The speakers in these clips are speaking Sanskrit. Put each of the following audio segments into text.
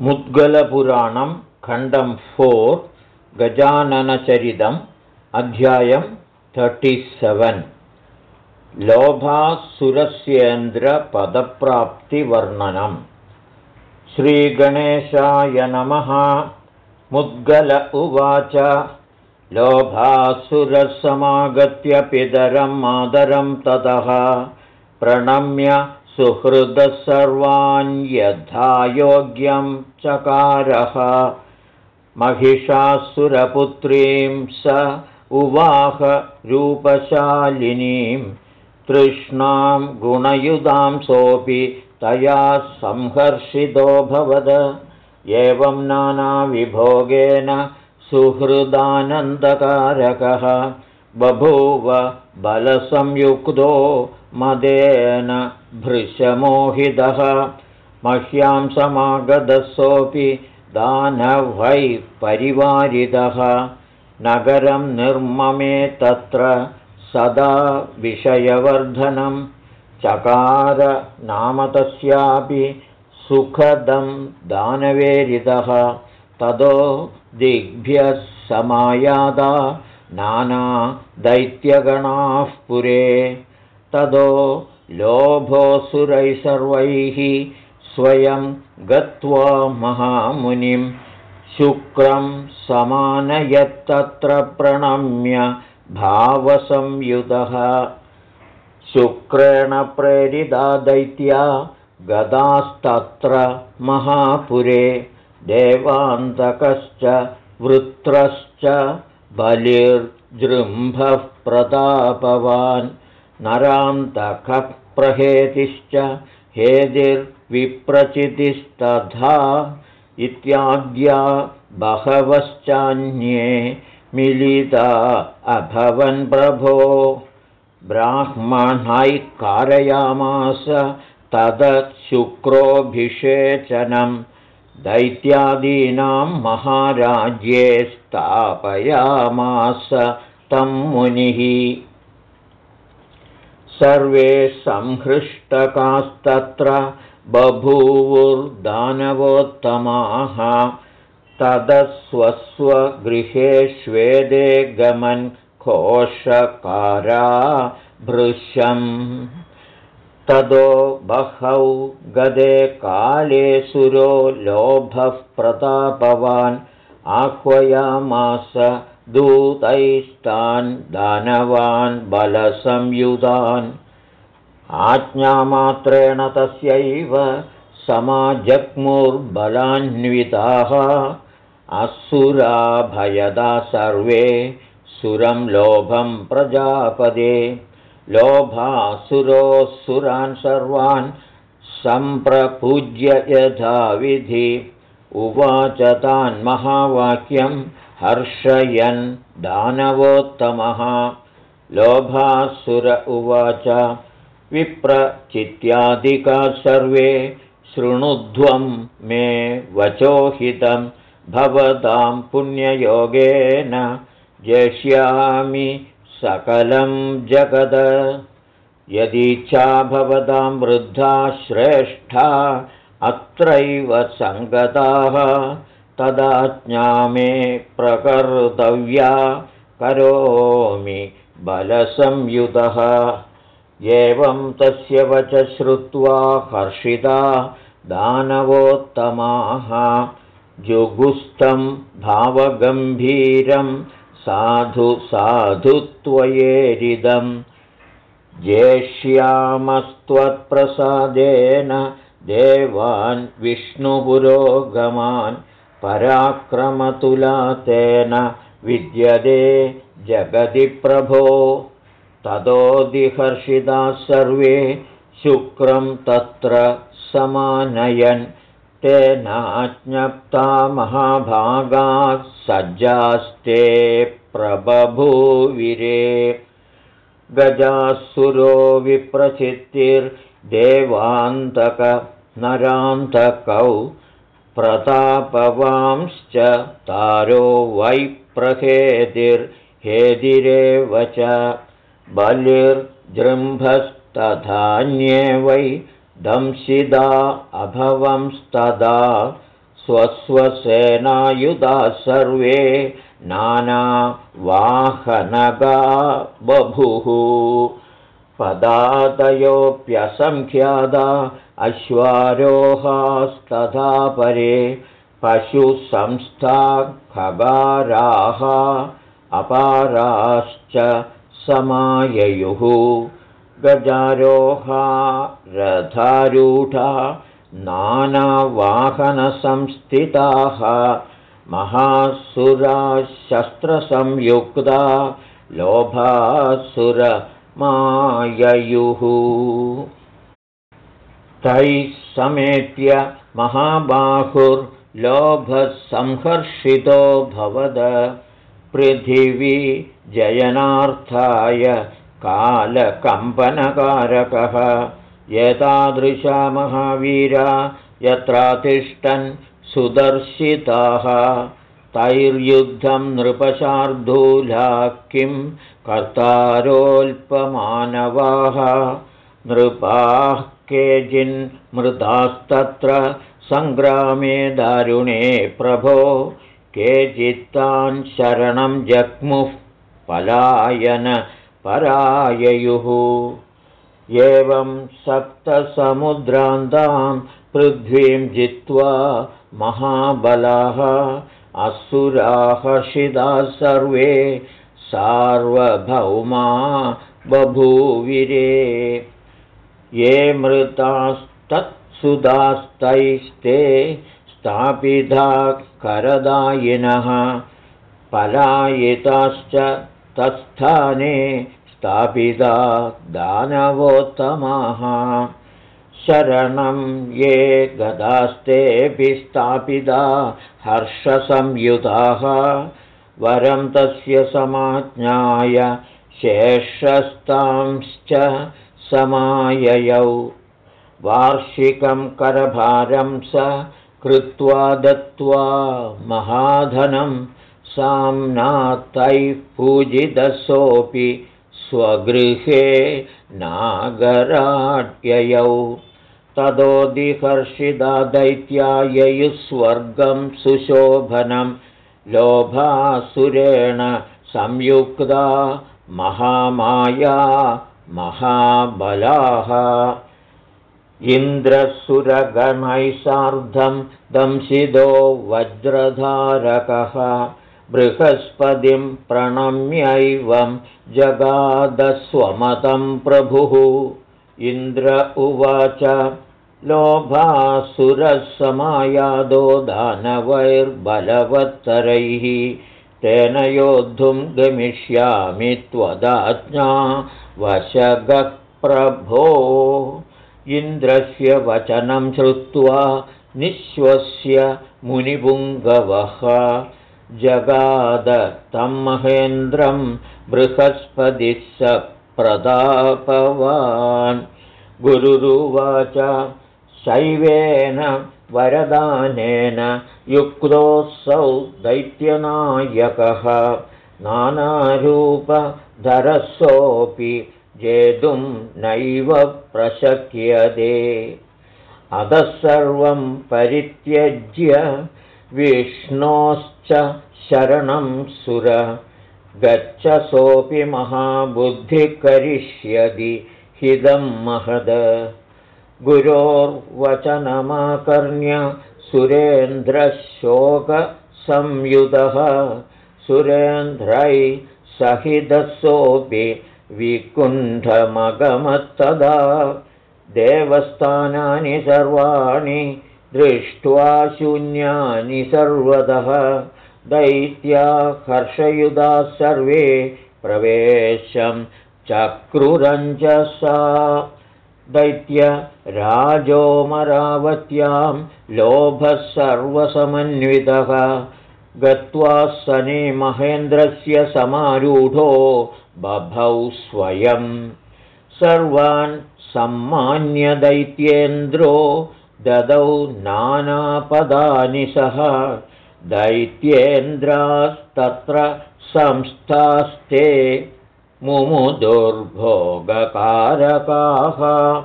मुद्गलपुराणं खण्डं फोर् गजाननचरितम् अध्यायं तर्टिसेवेन् लोभासुरस्येन्द्रपदप्राप्तिवर्णनम्. श्रीगणेशाय नमः। मुद्गल उवाच। लोभासुरसमागत्य पितरं मादरं ततः प्रणम्य सुहृदः सर्वान् यथा योग्यं चकारः। महिषासुरपुत्रीं स उवाह रूपशालिनीं तृष्णां गुणयुधां सोऽपि तया संहर्षितोऽभवद एवं नानाविभोगेन सुहृदानन्दकारकः बभूव बलसंयुक्तो मदेन भृशमोहितः। मह्यां समागतसोऽपि दानवै परिवारितः। नगरं निर्ममे तत्र सदा विषयवर्धनं। चकार नाम तस्यापि सुखदं दानवेरितः। ततो दिग्भ्यः समायादा नाना दैत्यगणाः पुरे। ततो लोभोऽसुरैः सर्वैः स्वयं गत्वा महामुनिं शुक्रं समानयत्तत्र प्रणम्य भावसंयुतः शुक्रेण प्रेरिता दैत्या गदास्तत्र महापुरे। देवान्तकश्च वृत्रश्च बलिर्जृम्भः प्रतापवान् नरान्तकप्रहेतिश्च हेदिर्विप्रचितिस्तथा इत्याद्या बहवश्चान्ये मिलिता अभवन् प्रभो। ब्राह्मणैः कारयामास तदशुक्रोऽभिषेचनं दैत्यादीनां महाराज्ये स्थापयामास तं मुनिः। सर्वे संहृष्टकास्तत्र बभूवुर्दानवोत्तमाः। तदस्वस्वगृहेष्वेदे गमन् कोशकारा भृशम् तदो बहौ गदे काले सुरो लोभः प्रतापवान् आह्वयामास दूतैस्तान् दानवान् बलसंयुधान्। आज्ञामात्रेण तस्यैव समाजग्मुर्बलान्विताः। असुराभयदा सर्वे सुरं लोभं प्रजापदे लोभासुरोऽसुरान् सर्वान् सम्प्रपूज्य यथाविधि। उवाच तान् महावाक्यं हर्षयन् दानवोत्तमः। लोभासुर उवाच विप्रचित्यादिका सर्वे शृणुध्वं मे वचोहितं भवतां पुण्ययोगेन जेष्यामि सकलं जगद। यदीच्छा भवतां वृद्धा श्रेष्ठा अत्रैव सङ्गताः। तदा मे प्रकर्तव्या करोमि बलसंयुतः एवं तस्य वच श्रुत्वा हर्षिता दानवोत्तमाः। जुगुस्थं भावगम्भीरं साधु साधु त्वयेरिदं जेष्यामस्त्वत्प्रसादेन देवान् विष्णुपुरोगमान् पराक्रमतुला तेन विद्यते जगति प्रभो ततोदिहर्षिताः सर्वे शुक्रं तत्र समानयन् तेनाज्ञप्ता महाभागाः सज्जास्ते प्रबभूविरे। गजासुरो विप्रचित्तिर्देवान्तकनरान्तकौ प्रतापवांश्च तारो वै प्रहेतिर्हेदिरेव च बलिर्जृम्भस्तथान्ये वै दंशिदा अभवंस्तदा स्वस्वसेनायुधा सर्वे नानावाहनगा बभुः पदादयोऽप्यसङ्ख्यादा अश्वारोहास्तथा परे पशुसंस्था खगाराः अपाराश्च समाययुः गजारोहा रथारूढा नानावाहनसंस्थिताः महासुराशस्त्रसंयुक्ता लोभासुरमाययुः। तैः समेत्य महाबाहुर्लोभसंहर्षितो भवद पृथिवी जयनार्थाय कालकम्पनकारकः। एतादृशा महावीरा यत्रातिष्ठन् सुदर्शिताः। तैर्युद्धं नृपशार्दूला किं कर्तारोऽल्पमानवाः। नृपाः केचिन्मृतास्तत्र सङ्ग्रामे दारुणे प्रभो। केचित्तान् शरणं जग्मुः पलायन पराययुः। एवं सप्तसमुद्रान्तां पृथ्वीं जित्वा महाबलाः असुराहर्षिताः सर्वे सार्वभौमा बभूविरे। ये मृतास्तत्सुधास्तैस्ते स्थापिता करदायिनः पलायिताश्च तत्स्थाने स्थापिता दानवोत्तमाः। शरणं ये गदास्तेऽपि स्थापिता हर्षसंयुताः। वरं तस्य समाज्ञाय शेषस्तांश्च समाययौ। वार्षिकं करभारं स कृत्वा दत्त्वा महाधनं साम्नातैः पूजितसोऽपि स्वगृहे नागराट्ययौ ततोदिहर्षिदा दैत्याययुस्वर्गं सुशोभनं लोभासुरेण संयुक्ता महामाया महाबलाः। इन्द्रसुरगणैः सार्धं दंशिदो वज्रधारकः बृहस्पतिं प्रणम्यैवं जगादस्वमतं प्रभुः। इन्द्र उवाच लोभासुरसमायादो दानवैर्बलवत्तरैः तेन योद्धुं गमिष्यामि त्वदाज्ञा वशगः प्रभो। इन्द्रस्य वचनं श्रुत्वा निःश्वस्य मुनिपुङ्गवः जगाद तं महेन्द्रं बृहस्पतिः स प्रतापवान् गुरुरुवाच शैवेन वरदानेन युक्तोऽसौ दैत्यनायकः। नानारूपधरसोऽपि जेतुं नैव प्रशक्यते। अतः सर्वं परित्यज्य विष्णोश्च शरणं सुर। गच्छ सोऽपि महाबुद्धिकरिष्यति हिदं महद। गुरोर्वचनमाकर्ण्य सुरेन्द्रशोकसंयुतः सुरेन्द्रै सहितसोऽपि विकुण्ठमगमत्तदा। देवस्थानानि सर्वाणि दृष्ट्वा शून्यानि सर्वतः दैत्या हर्षयुधा सर्वे प्रवेशं चक्रुरञ्जसा। दैत्य राजोमरावत्यां लोभः सर्वसमन्वितः गत्वा सने महेन्द्रस्य समारूढो बभौ स्वयं। सर्वान् सम्मान्यदैत्येन्द्रो ददौ नानापदानि सह दैत्येन्द्रास्तत्र संस्थास्ते मुमुदुर्भोगकारकाः।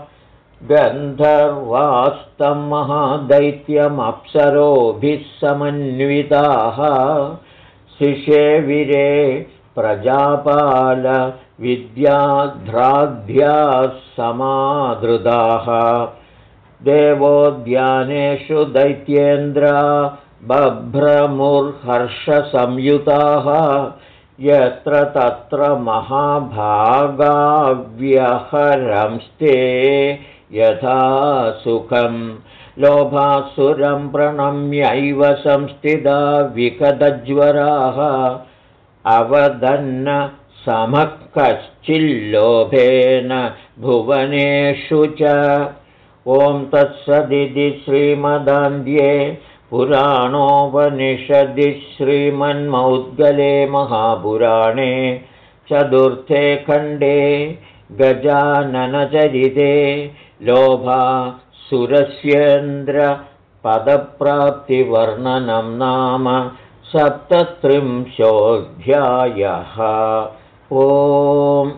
गन्धर्वास्तं महादैत्यमप्सरोभिः समन्विताः। शिशेविरे प्रजापालविद्याध्राध्याः समादृताः देवोद्यानेषु दैत्येन्द्रा बभ्रमुर्हर्षसंयुताः यत्र तत्र महाभागाव्यहरंस्ते यथा सुखं। लोभासुरं प्रणम्यैव संस्थिता विकदज्वराः। अवदन्न समः कश्चिल्लोभेन भुवनेषु च। ॐ तत्सदिति श्रीमदान्ध्ये पुराणोपनिषदि श्रीमन्मौद्गले महापुराणे चतुर्थे खण्डे गजाननचरिते लोभा सुरस्येन्द्रपदप्राप्तिवर्णनं नाम सप्तत्रिंशोऽध्यायः। ओम्